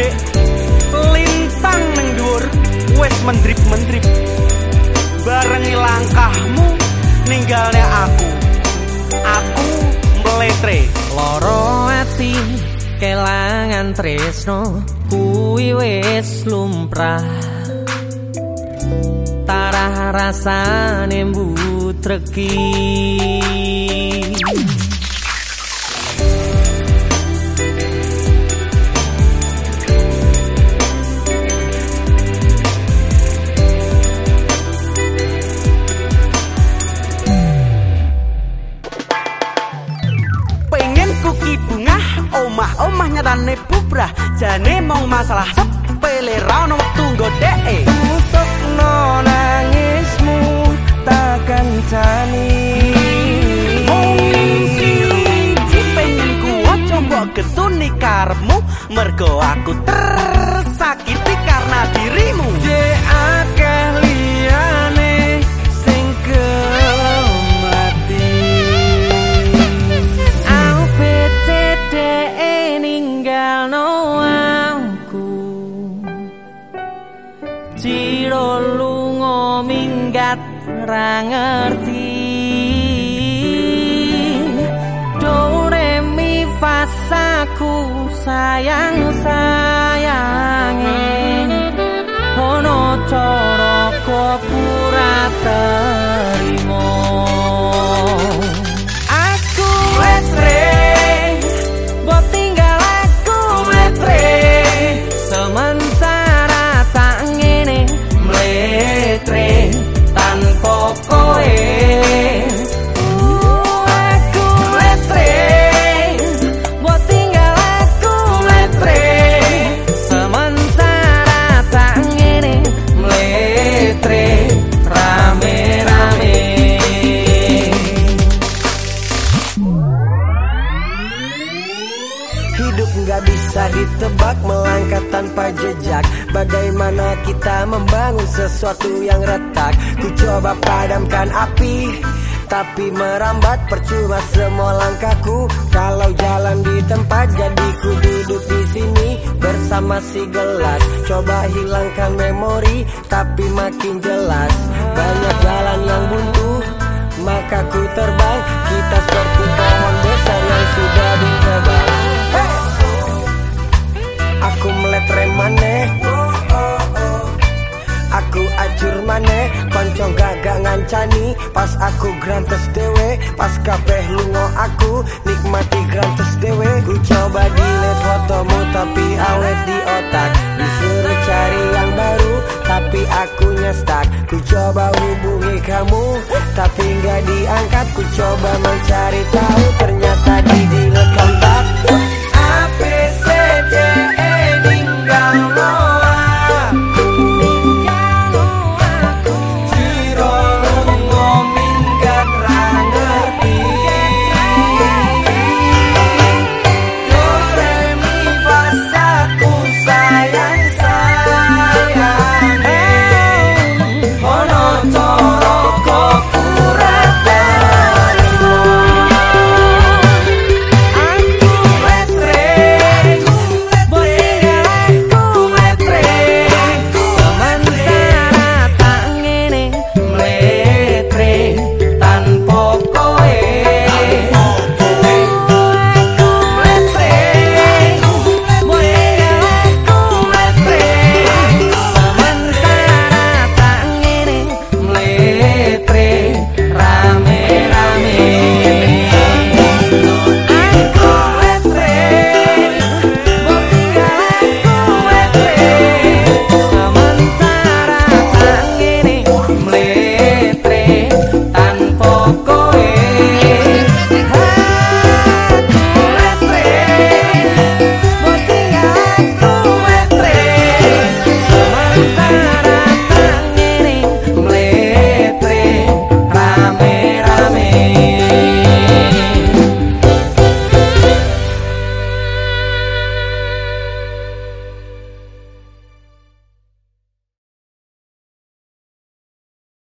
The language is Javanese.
dek lintang ning dhuwur wis mendrip-mendrip. Barengi langkahmu ninggalnya aku. Aku meletre. Loro ati kelangan tresno kuwi wis lumrah. Tarah rasane mbutreki omah nyatane bubrah. Jane mong masalah sepele ra ono wektu godheke tutupno nangismu takkan jani. Pengen ku ojo mbok getuni karepmu. Mergo aku tersakiti Ciro lungo minggat ra ngerti. Do re mi fa saku sayang sayange ono cara kok pura Hidup nggak bisa ditebak melangkah tanpa jejak. Bagaimana kita membangun sesuatu yang retak? Ku coba padamkan api tapi merambat. Percuma semua langkahku. Kalau jalan di tempat jadi ku duduk di sini bersama si gelas. Coba hilangkan memori tapi makin jelas. Banyak jalan yang buntu maka ku terbang. Kita seperti pohon Konco gagak ngancani. Pas aku grantes dewe Pas kabeh lungo aku. Nikmati grantes dewe Ku coba delete fotomu Tapi awet di otak. Disuruh cari yang baru Tapi aku nyestak Ku coba hubungi kamu Tapi nggak diangkat. Ku coba mencari